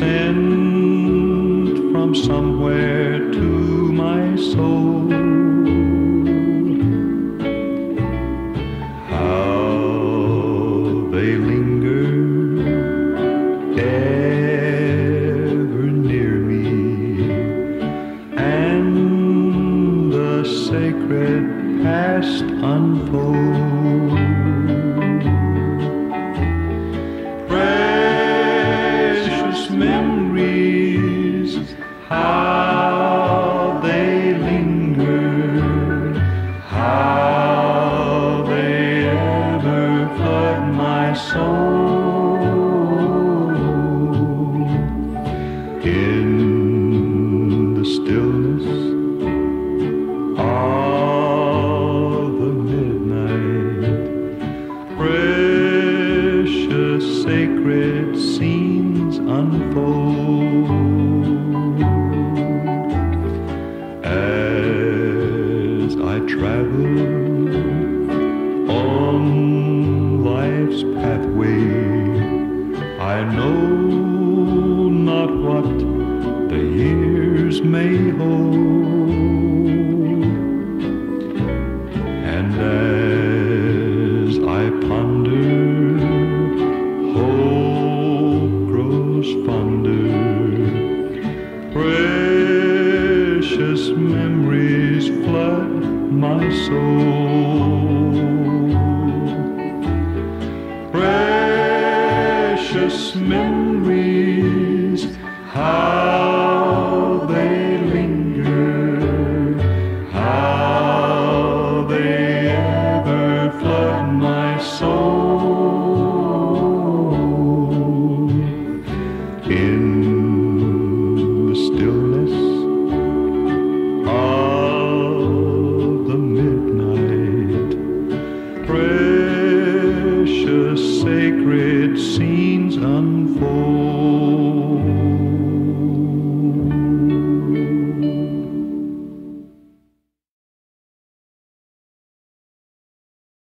sent from somewhere to my soul. How they linger ever near me, and the sacred past unfold. soul in the stillness of the midnight. Precious sacred scenes unfold. I know not what the years may hold. And as I ponder, hope grows fonder. Precious memories flood my soul. Memories, how they linger, how they ever flood my soul. In the stillness of the midnight,